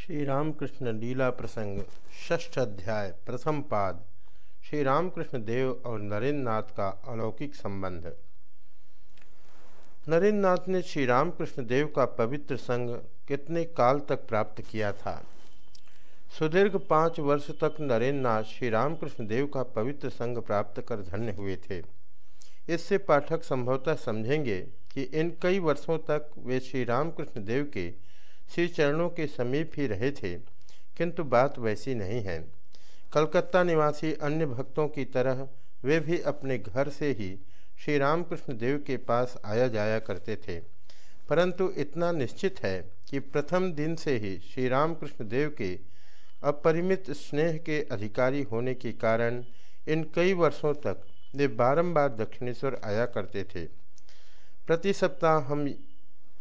श्री रामकृष्ण लीला प्रसंग, षष्ठ अध्याय, प्रथम पाद। श्री रामकृष्ण देव और नरेंद्र नाथ का अलौकिक संबंध। नरेंद्र नाथ ने श्री रामकृष्ण देव का पवित्र संग कितने काल तक प्राप्त किया था? सुदीर्घ पाँच वर्ष तक नरेंद्र नाथ श्री रामकृष्ण देव का पवित्र संग प्राप्त कर धन्य हुए थे। इससे पाठक संभवतः समझेंगे कि इन कई वर्षों तक वे श्री रामकृष्ण देव के श्री चरणों के समीप ही रहे थे, किंतु बात वैसी नहीं है। कलकत्ता निवासी अन्य भक्तों की तरह वे भी अपने घर से ही श्री रामकृष्ण देव के पास आया जाया करते थे। परंतु इतना निश्चित है कि प्रथम दिन से ही श्री रामकृष्ण देव के अपरिमित स्नेह के अधिकारी होने के कारण इन कई वर्षों तक वे बारंबार दक्षिणेश्वर आया करते थे। प्रति सप्ताह हम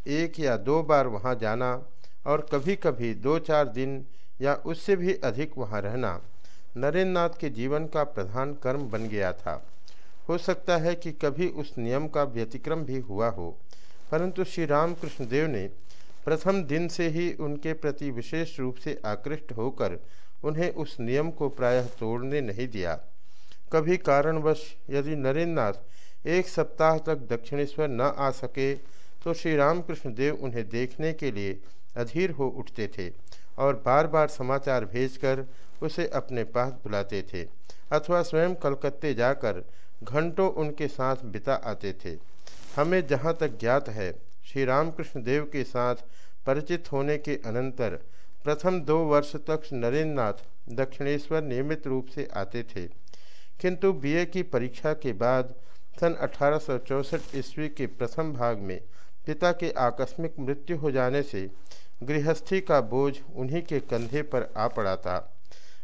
एक या दो बार वहाँ जाना और कभी कभी दो चार दिन या उससे भी अधिक वहाँ रहना नरेंद्र नाथ के जीवन का प्रधान कर्म बन गया था। हो सकता है कि कभी उस नियम का व्यतिक्रम भी हुआ हो, परंतु श्री रामकृष्ण देव ने प्रथम दिन से ही उनके प्रति विशेष रूप से आकृष्ट होकर उन्हें उस नियम को प्रायः तोड़ने नहीं दिया। कभी कारणवश यदि नरेंद्र नाथ एक सप्ताह तक दक्षिणेश्वर न आ सके तो श्री रामकृष्ण देव उन्हें देखने के लिए अधीर हो उठते थे और बार बार समाचार भेजकर उसे अपने पास बुलाते थे अथवा स्वयं कलकत्ते जाकर घंटों उनके साथ बिता आते थे। हमें जहाँ तक ज्ञात है, श्री रामकृष्ण देव के साथ परिचित होने के अनंतर प्रथम दो वर्ष तक नरेंद्र नाथ दक्षिणेश्वर नियमित रूप से आते थे। किंतु बीए की परीक्षा के बाद सन अठारह ईस्वी के प्रथम भाग में पिता के आकस्मिक मृत्यु हो जाने से गृहस्थी का बोझ उन्हीं के कंधे पर आ पड़ा था।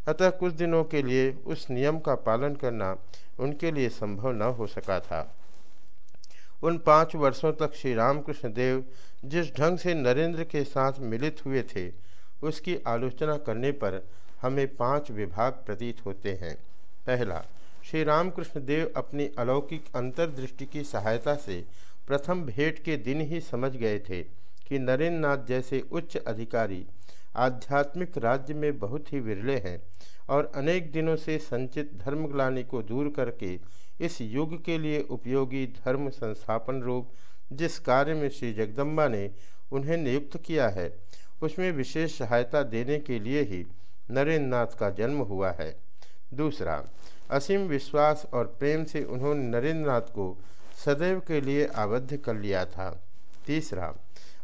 अतः कुछ दिनों के लिए उस नियम का पालन करना उनके लिए संभव न हो सका था। उन पाँच वर्षों तक श्री रामकृष्ण देव जिस ढंग से नरेंद्र के साथ मिलित हुए थे, उसकी आलोचना करने पर हमें पाँच विभाग प्रतीत होते हैं। पहला, श्री रामकृष्ण देव अपनी अलौकिक अंतर्दृष्टि की सहायता से प्रथम भेंट के दिन ही समझ गए थे कि नरेंद्र नाथ जैसे उच्च अधिकारी आध्यात्मिक राज्य में बहुत ही विरले हैं और अनेक दिनों से संचित धर्मग्लानी को दूर करके इस युग के लिए उपयोगी धर्म संस्थापन रूप जिस कार्य में श्री जगदम्बा ने उन्हें नियुक्त किया है, उसमें विशेष सहायता देने के लिए ही नरेंद्र नाथ का जन्म हुआ है। दूसरा, असीम विश्वास और प्रेम से उन्होंने नरेंद्र नाथ को सदैव के लिए आबद्ध कर लिया था। तीसरा,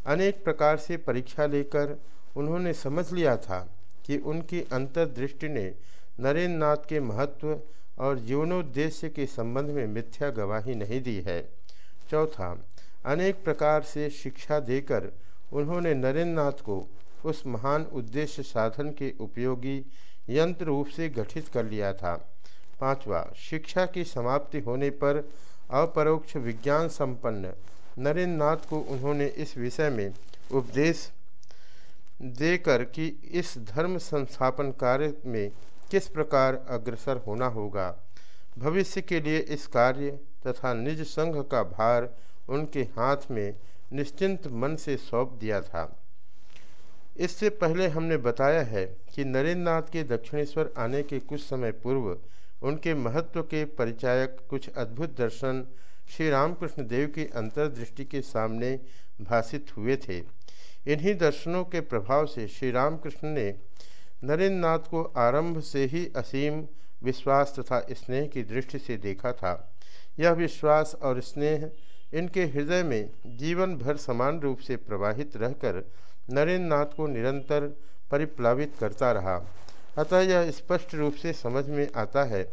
अनेक प्रकार से परीक्षा लेकर उन्होंने समझ लिया था कि उनकी अंतर्दृष्टि ने नरेंद्र नाथ के महत्व और जीवनोद्देश्य के संबंध में मिथ्या गवाही नहीं दी है। चौथा, अनेक प्रकार से शिक्षा देकर उन्होंने नरेंद्र नाथ को उस महान उद्देश्य साधन के उपयोगी यंत्र रूप से गठित कर लिया था। पांचवा, शिक्षा की समाप्ति होने पर अपरोक्ष विज्ञान संपन्न। नरेंद्र नाथ को उन्होंने इस विषय में उपदेश देकर कि इस धर्म संस्थापन कार्य में किस प्रकार अग्रसर होना होगा, भविष्य के लिए इस कार्य तथा निज संघ का भार उनके हाथ में निश्चिंत मन से सौंप दिया था। इससे पहले हमने बताया है कि नरेंद्र नाथ के दक्षिणेश्वर आने के कुछ समय पूर्व उनके महत्व के परिचायक कुछ अद्भुत दर्शन श्री रामकृष्ण देव की अंतर्दृष्टि के सामने भाषित हुए थे। इन्हीं दर्शनों के प्रभाव से श्री रामकृष्ण ने नरेंद्र नाथ को आरंभ से ही असीम विश्वास तथा स्नेह की दृष्टि से देखा था। यह विश्वास और स्नेह इनके हृदय में जीवन भर समान रूप से प्रवाहित रहकर नरेंद्र नाथ को निरंतर परिप्लावित करता रहा। अतः यह स्पष्ट रूप से समझ में आता है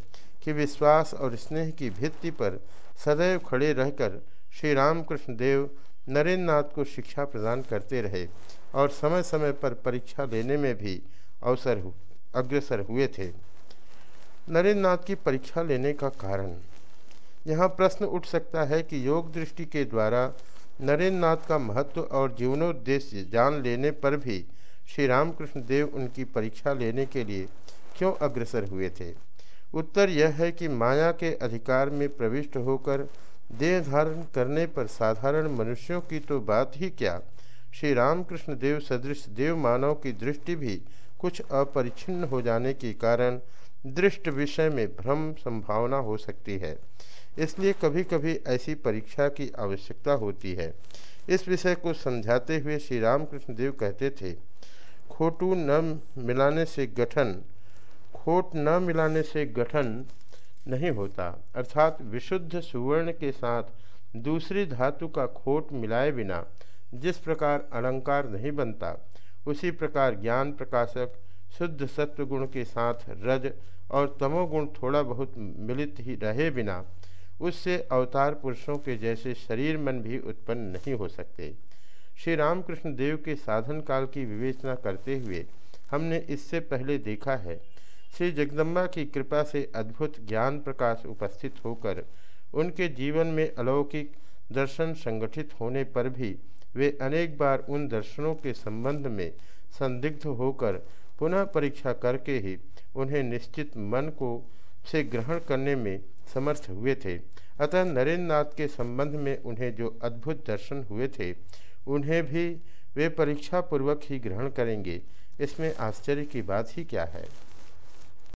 कि विश्वास और स्नेह की भित्ति पर सदैव खड़े रहकर श्री रामकृष्ण देव नरेंद्र नाथ को शिक्षा प्रदान करते रहे और समय समय पर परीक्षा लेने में भी अवसर अग्रसर हुए थे। नरेंद्र नाथ की परीक्षा लेने का कारण। यहाँ प्रश्न उठ सकता है कि योग दृष्टि के द्वारा नरेंद्र नाथ का महत्व और जीवनोद्देश्य जान लेने पर भी श्री रामकृष्ण देव उनकी परीक्षा लेने के लिए क्यों अग्रसर हुए थे? उत्तर यह है कि माया के अधिकार में प्रविष्ट होकर देह धारण करने पर साधारण मनुष्यों की तो बात ही क्या? श्री रामकृष्ण देव सदृश देव मानव की दृष्टि भी कुछ अपरिच्छिन्न हो जाने के कारण दृष्ट विषय में भ्रम संभावना हो सकती है। इसलिए कभी कभी ऐसी परीक्षा की आवश्यकता होती है। इस विषय को समझाते हुए श्री रामकृष्ण देव कहते थे खोटू न मिलाने से गठन, खोट न मिलाने से गठन नहीं होता। अर्थात विशुद्ध सुवर्ण के साथ दूसरी धातु का खोट मिलाए बिना जिस प्रकार अलंकार नहीं बनता, उसी प्रकार ज्ञान प्रकाशक शुद्ध सत्व गुण के साथ रज और तमोगुण थोड़ा बहुत मिलित ही रहे बिना, उससे अवतार पुरुषों के जैसे शरीर मन भी उत्पन्न नहीं हो सकते। श्री रामकृष्ण देव के साधन काल की विवेचना करते हुए हमने इससे पहले देखा है। श्री जगदम्बा की कृपा से अद्भुत ज्ञान प्रकाश उपस्थित होकर उनके जीवन में अलौकिक दर्शन संगठित होने पर भी वे अनेक बार उन दर्शनों के संबंध में संदिग्ध होकर पुनः परीक्षा करके ही उन्हें निश्चित मन को, से ग्रहण करने में समर्थ हुए थे। अतः नरेंद्र नाथ के संबंध में उन्हें जो अद्भुत दर्शन हुए थे उन्हें भी वे परीक्षा पूर्वक ही ग्रहण करेंगे। इसमें आश्चर्य की बात ही क्या है?